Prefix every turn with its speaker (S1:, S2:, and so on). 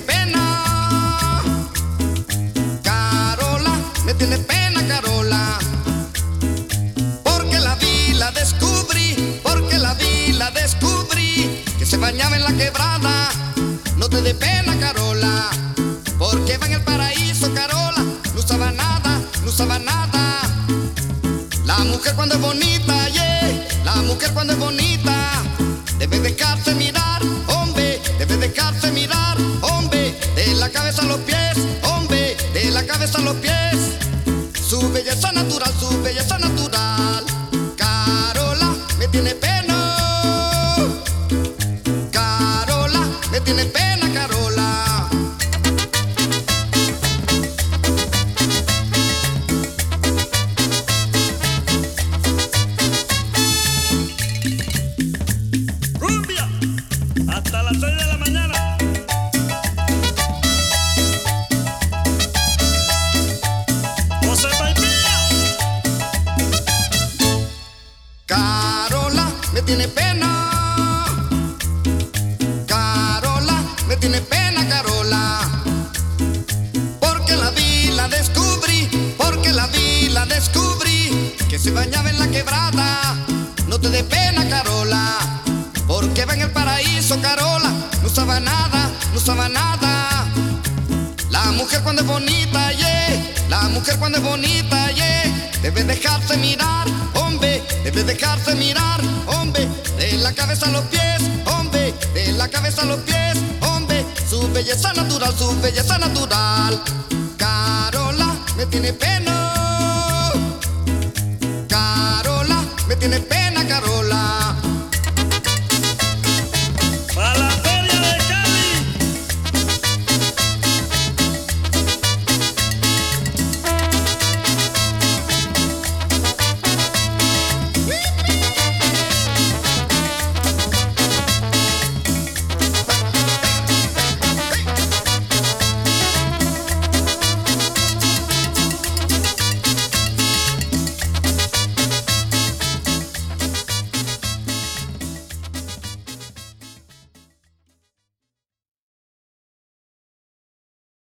S1: pena. Carola, me tiene pena, Carola. Porque la vi, la descubrí, porque la vi, la descubrí. Que se bañaba en la quebrada. No te dé pena, Carola. Porque va en el paraíso, Carola. No usaba nada, no usaba nada. La mujer cuando es bonita, yeah. La mujer cuando es bonita. Debe dejarse mirar. De la cabeza a los pies, hombre. De la cabeza a los pies. Su belleza natural, su belleza natural. Carola me tiene pena. Carola me tiene pena, Carola.
S2: Rumbia, hasta las 6 de la mañana.
S1: Tiene pena. Carola me tiene pena, Carola. Porque la vi, la descubrí, porque la vi, la descubrí. Que se bañaba en la quebrada. No te dé pena, Carola. Porque va en el paraíso, Carola. No usaba nada, no usaba nada. La mujer cuando es bonita, yeah. La mujer cuando es bonita, yeah. Debe dejarse mirar, hombre. Debe dejarse mirar, hombre. De la cabeza a los pies, hombre. De la cabeza a los pies, hombre. Su belleza natural, su belleza natural. Carola me tiene pena. Carola me tiene pena, Carola.